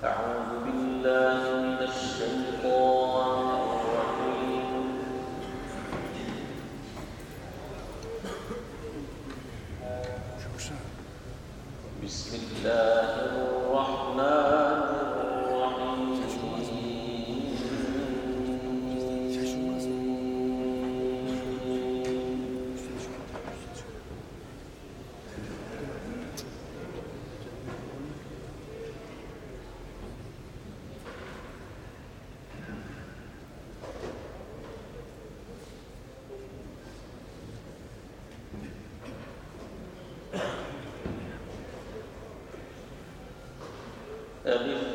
Então,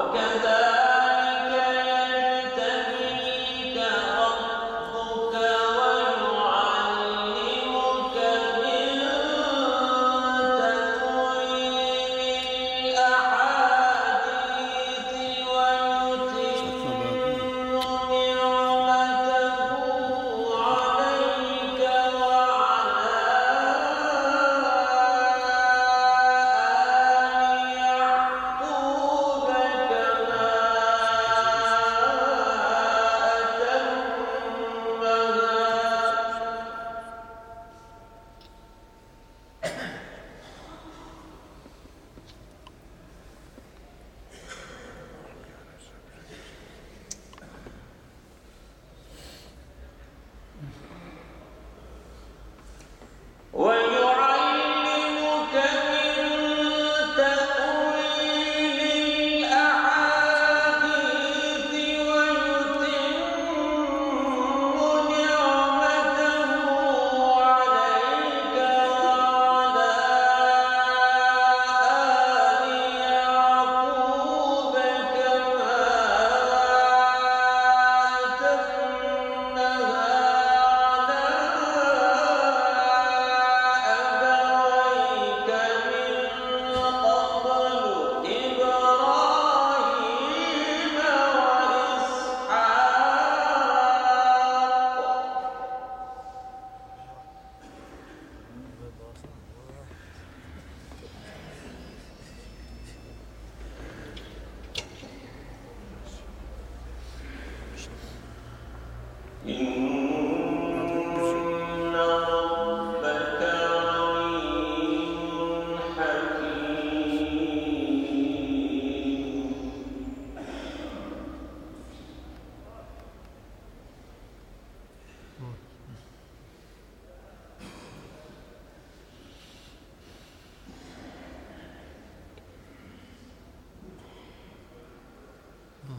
What God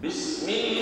Bismillah.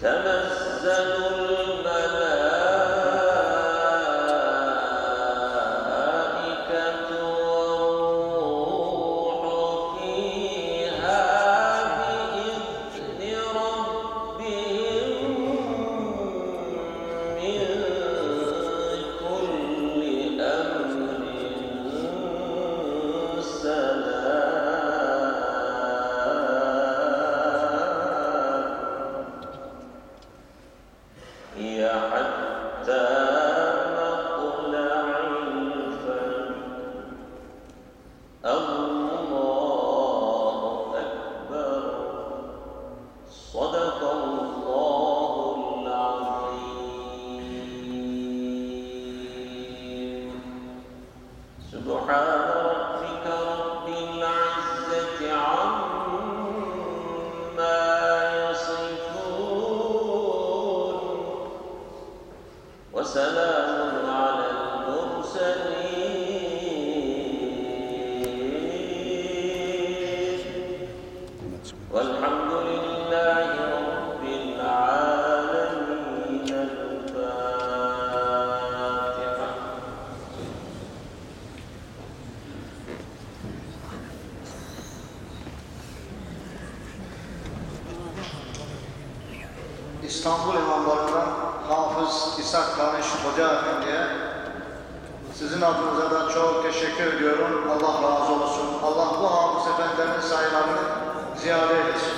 تنزل İstanbul imamlarından Hafız İshak Tanış Hoca Efendi'ye sizin adınıza da çok teşekkür ediyorum. Allah razı olsun. Allah bu Hafız Efendilerin sayılarını ziyade eylesin.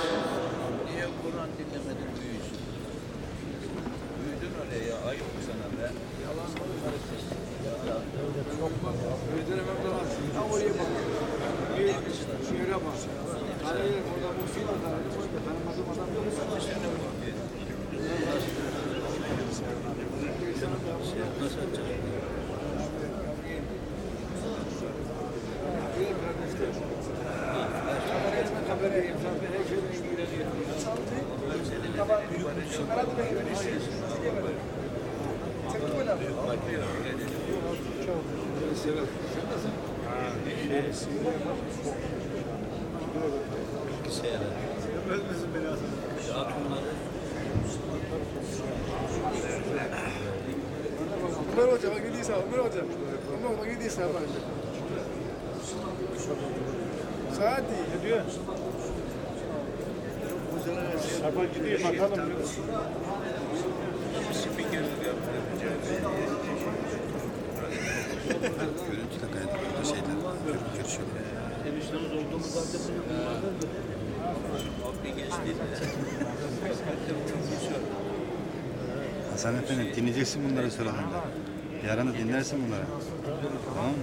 Niye Kur'an dinlemedin büyüsün? Büyüdün öyle ya ayıp mı sana be? Yalan mı karıştırsın? Çok mu? Büyüdüremem de var. Ha oraya bak. Şehre bak. Hayır orada bu film var. Ömer Hoca bak gidiyorsa Ömer Hoca. Ömer Hoca gidiyorsa bak. İyi. Gidiyor. Sabah gidiyor bakalım. Görüntüle kaydediyor şeyler. Gör- Görüşüyorlar. Hasan Efendi dinleyeceksin bunları sıralarında. Yarın da dinlersin bunları. Tamam mı?